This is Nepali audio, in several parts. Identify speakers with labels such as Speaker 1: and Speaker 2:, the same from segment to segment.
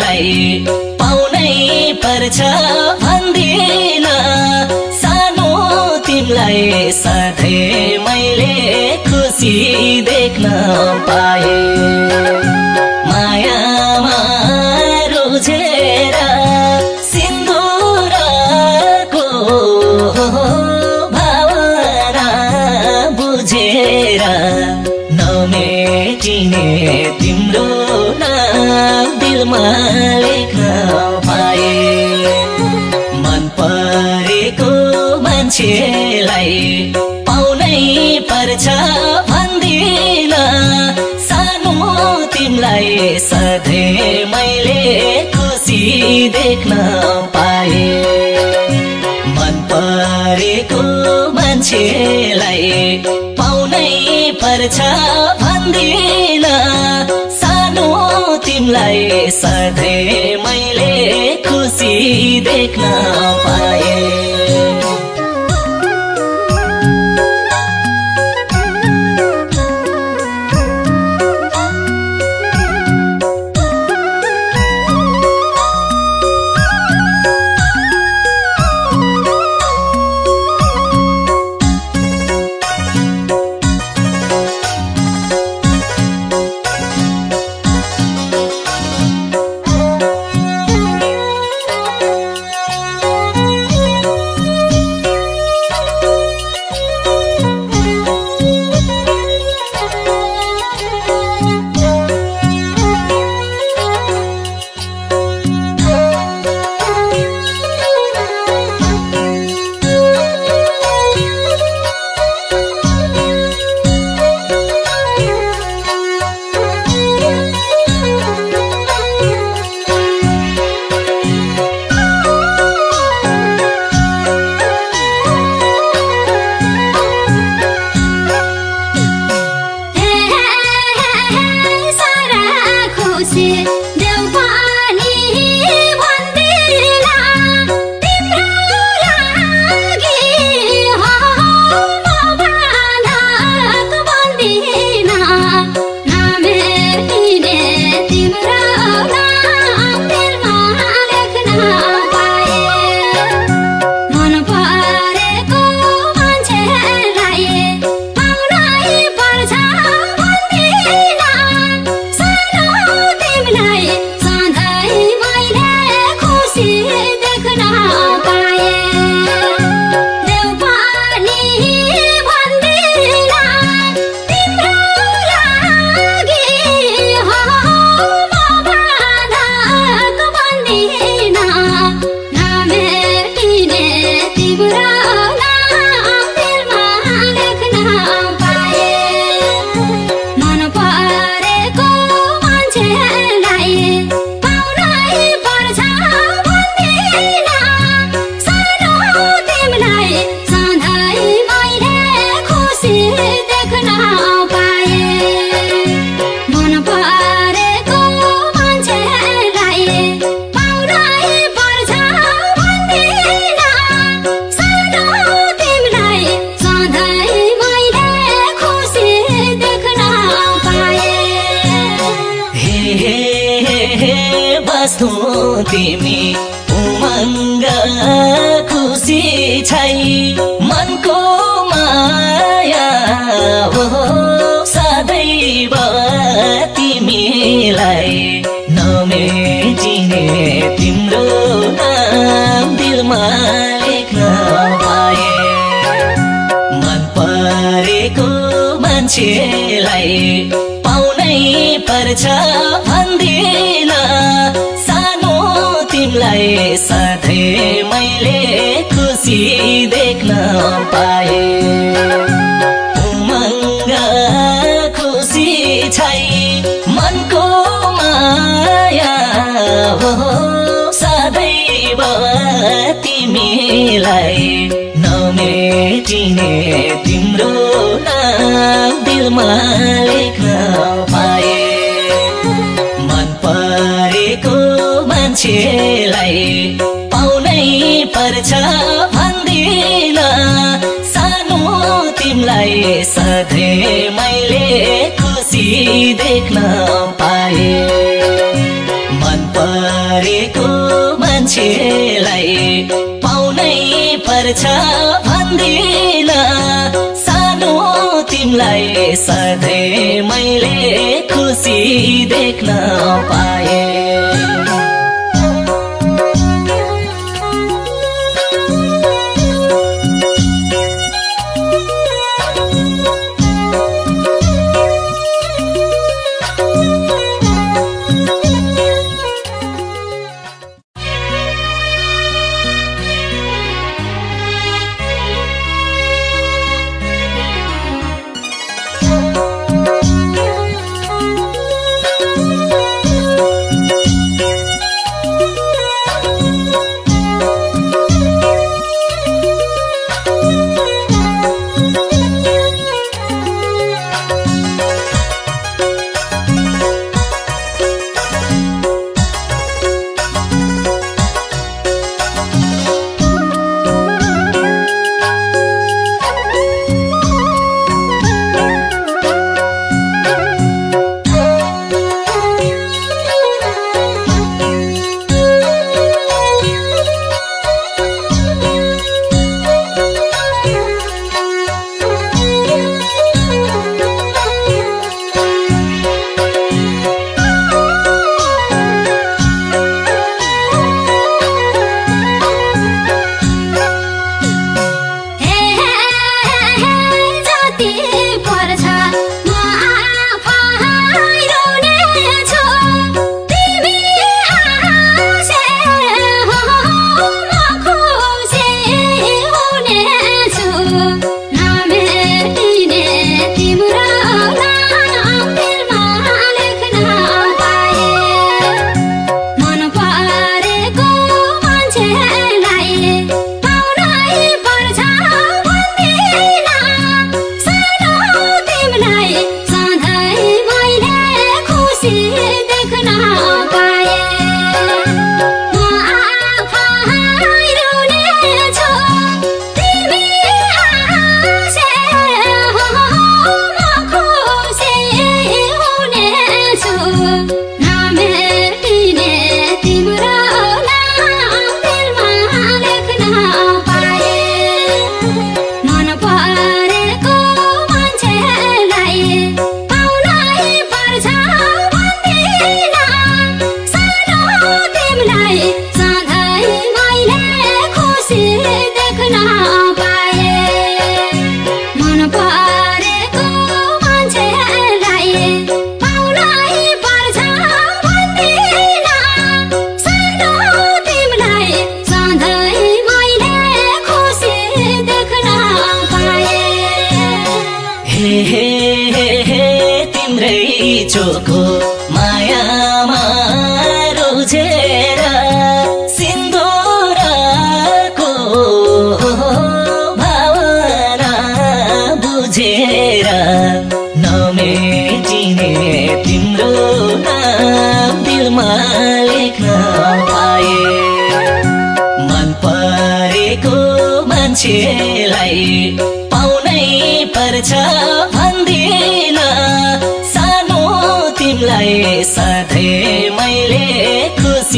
Speaker 1: मान्छेलाई पाउनै पर्छ। भन्दिन सानो तिमीलाई सधैँ मैले खुसी देख्न पाए। लेख्न मन परेको मान्छेलाई पाउनै पर्छ भन्दिन। सानो तिमीलाई सधैँ मैले खुसी देख्न पाए। मन परेको मान्छेलाई पाउनै पर्छ तिमीलाई सधैँ मैले खुसी देख्न पाए। सदैव तिमीलाई नमेटिने तिम्रो नाम दिलमा लेख्न पाए मन परेको मान्छेलाई पाउनै पर्छ भन्दिन। सानो तिमीलाई सधैँ मैले खुसी देख्न पाए। मलाई नमेटिने तिम्रो नाम दिलमा लेख्न पाए मन परेको मान्छेलाई पाउनै पर्छ भन्दिन सानो तिमलाई सधैँ मैले खुसी देख्न पाए मन परेको मान्छे पर्छ भन्दिन। सानो तिमीलाई सधैँ मैले खुसी देख्न पाएँ।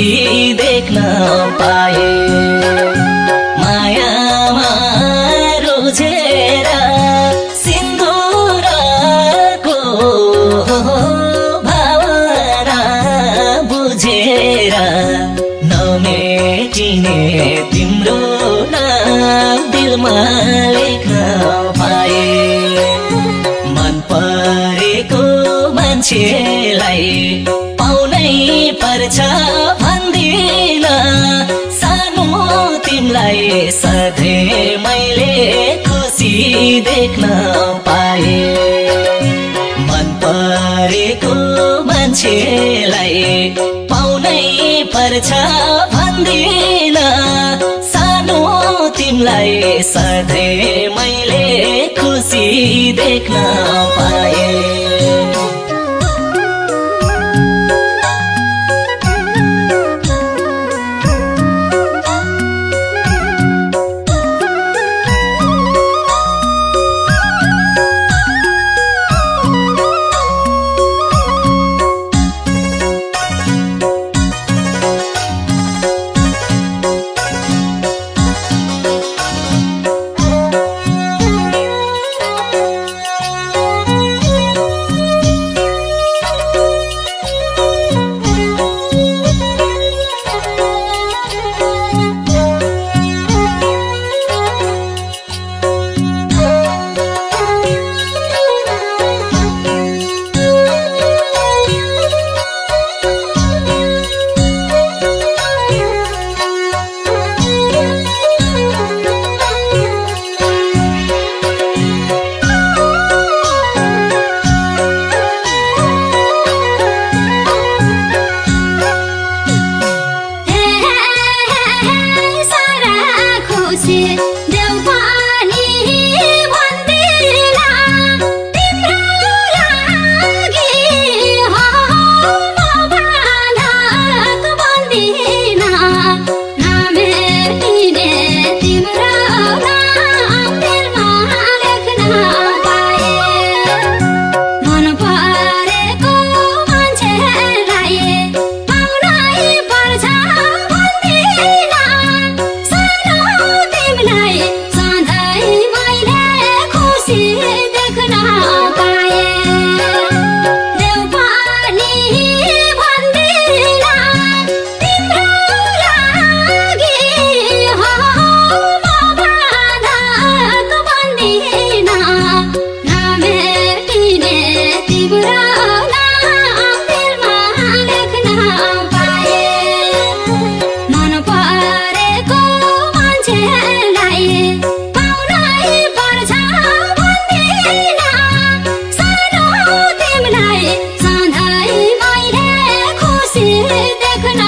Speaker 1: खुसी देख्न पाए। मायामा रुझेर सिन्दुरको भावना बुझेर नमेटिने तिम्रो नाम दिलमा लेख्न पाए। मन परेको मान्छेलाई सधैँ मैले खुसी देख्न पाए। मन परेको मान्छेलाई पाउनै पर्छ भन्दिन। सानो तिमीलाई सधैँ मैले खुसी देख्न पाए।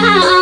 Speaker 1: 啊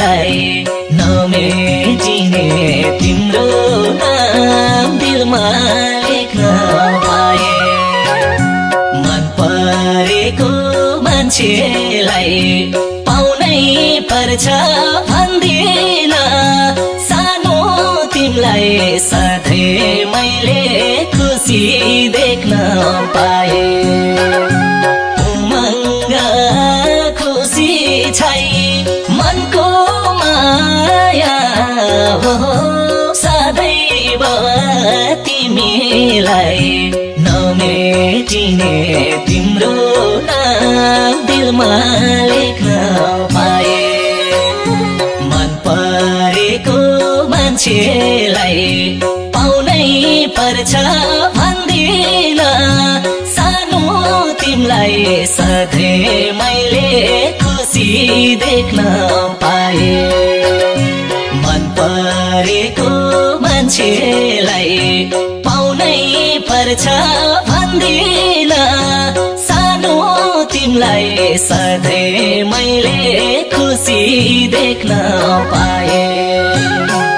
Speaker 1: तिमीलाई नमेटिने तिम्रो नाम दिलमा लेख्न पाए मन परेको मान्छेलाई पाउनै पर्छ भन्दिन सानो तिमीलाई सधैँ मैले खुसी देख्न पाए सदैव तिमीलाई नमेटिने तिम्रो नाम दिलमा लेख्न पाए। मन परेको मान्छेलाई पाउनै पर्छ भन्दिन। सानो तिमीलाई सधैँ मैले खुसी देख्न पाए। मान्छेलाई पाउनै पर्छ भन्दिन। सानो तिमीलाई सधैँ मैले खुसी देख्न पाएँ।